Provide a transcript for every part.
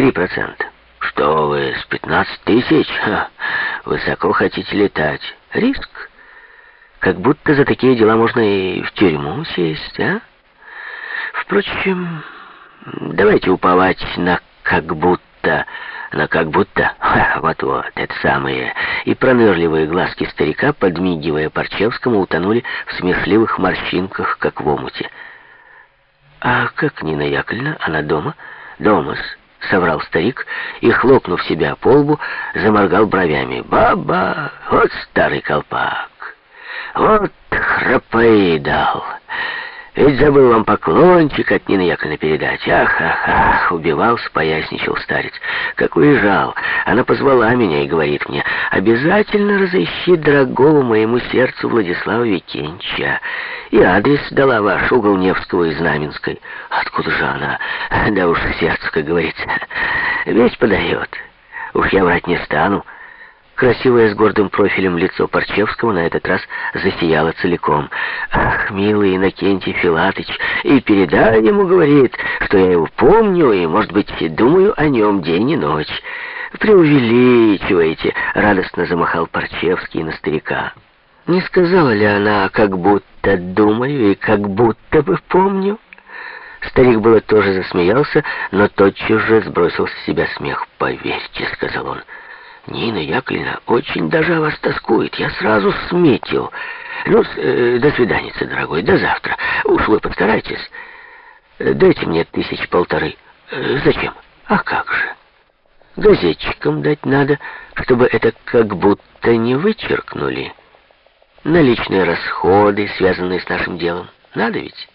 Три процента. Что вы, с 15 тысяч? Ха, высоко хотите летать. Риск. Как будто за такие дела можно и в тюрьму сесть, а? Впрочем, давайте уповать на как будто... На как будто... Вот-вот, это самые... И пронырливые глазки старика, подмигивая Парчевскому, утонули в смешливых морщинках, как в омуте. «А как Нина Яковлевна? Она дома?» «Дома-с», — соврал старик и, хлопнув себя по лбу, заморгал бровями. «Баба! Вот старый колпак! Вот храпоидал!» Ведь забыл вам поклончик от Нины Яковлевны передать. Ах, ах, ах, убивался, поясничал старец. Как уезжал, она позвала меня и говорит мне, обязательно разыщи дорогого моему сердцу Владислава Викентьевича. И адрес дала ваш, угол Невского и Знаменской. Откуда же она? Да уж сердце, как говорится, весь подает. Уж я врать не стану. Красивое с гордым профилем лицо Парчевского на этот раз засияло целиком. «Ах, милый Иннокентий Филатыч, и передай ему, говорит, что я его помню и, может быть, думаю о нем день и ночь». «Преувеличиваете», — радостно замахал Парчевский на старика. «Не сказала ли она, как будто думаю и как будто бы помню?» Старик было тоже засмеялся, но тотчас же сбросил с себя смех. «Поверьте», — сказал он, — Нина Яковлевна очень даже о вас тоскует. Я сразу сметил. Ну, э, до свидания, дорогой, до завтра. Уж вы постарайтесь. Дайте мне тысяч полторы. Э, зачем? А как же? Газетчикам дать надо, чтобы это как будто не вычеркнули. Наличные расходы, связанные с нашим делом. Надо ведь?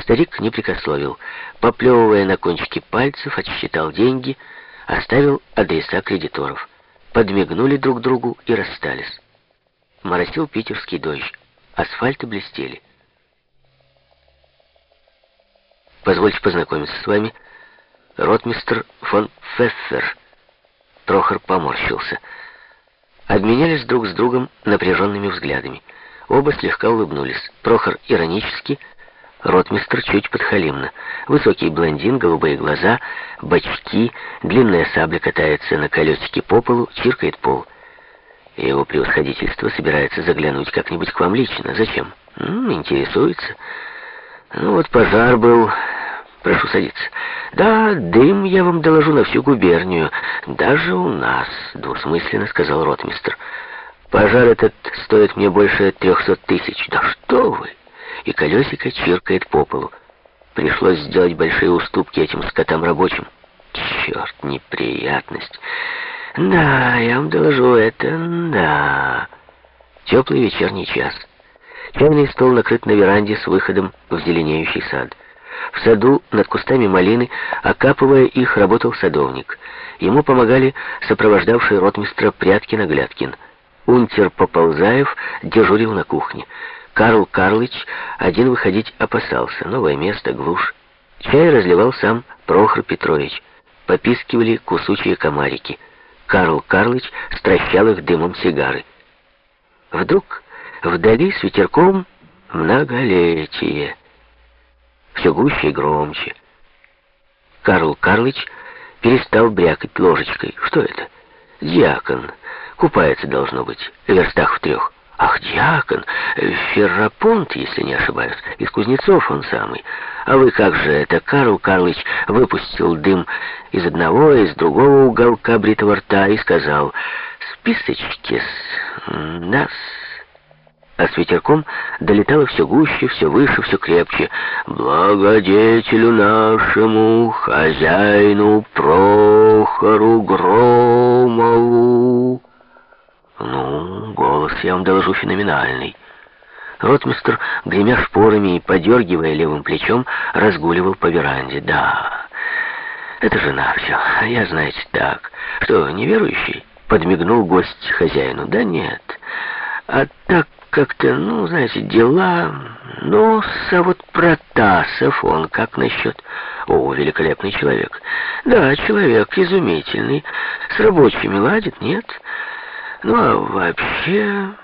Старик не прикословил. Поплевывая на кончики пальцев, отсчитал деньги — оставил адреса кредиторов. Подмигнули друг другу и расстались. Моросил питерский дождь. Асфальты блестели. Позвольте познакомиться с вами. Ротмистр фон Фессер. Прохор поморщился. Обменялись друг с другом напряженными взглядами. Оба слегка улыбнулись. Прохор иронически, Ротмистр чуть подхалимно. Высокий блондин, голубые глаза, бочки, длинная сабля катается на колесике по полу, чиркает пол. Его превосходительство собирается заглянуть как-нибудь к вам лично. Зачем? -м, интересуется. Ну вот пожар был. Прошу садиться. Да, дым, я вам доложу на всю губернию. Даже у нас, двусмысленно сказал ротмистр. Пожар этот стоит мне больше трехсот тысяч. Да что вы! и колесико чиркает по полу. Пришлось сделать большие уступки этим скотам рабочим. Черт, неприятность. Да, я вам доложу, это да. Теплый вечерний час. Чайный стол накрыт на веранде с выходом в зеленеющий сад. В саду над кустами малины, окапывая их, работал садовник. Ему помогали сопровождавший ротмистра Пряткин-Оглядкин. Унтер Поползаев дежурил на кухне. Карл Карлыч один выходить опасался. Новое место, глушь. Чай разливал сам Прохор Петрович. Попискивали кусучие комарики. Карл Карлыч стращал их дымом сигары. Вдруг вдали с ветерком многолетие. Все гуще и громче. Карл Карлыч перестал брякать ложечкой. Что это? Дьякон. Купается, должно быть, верстах в трех. Ах, дьякон, Феррапонт, если не ошибаюсь, из Кузнецов он самый. А вы как же это, Карл Карлыч выпустил дым из одного, из другого уголка бритого рта и сказал «Списочки с нас». А с ветерком долетало все гуще, все выше, все крепче. «Благодетелю нашему, хозяину Прохору Громову». Вам доложу, феноменальный. Ротмистр, гремя шпорами и подергивая левым плечом, разгуливал по веранде. Да, это жена все. Я, знаете, так. Что, неверующий? Подмигнул гость хозяину. Да нет. А так как-то, ну, знаете, дела... Ну, а вот Протасов, он как насчет... О, великолепный человек. Да, человек изумительный. С рабочими ладит, нет? Ну, а вообще...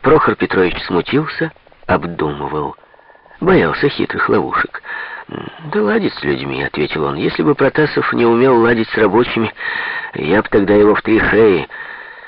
Прохор Петрович смутился, обдумывал. Боялся хитрых ловушек. «Да ладить с людьми», — ответил он. «Если бы Протасов не умел ладить с рабочими, я бы тогда его в три шеи...»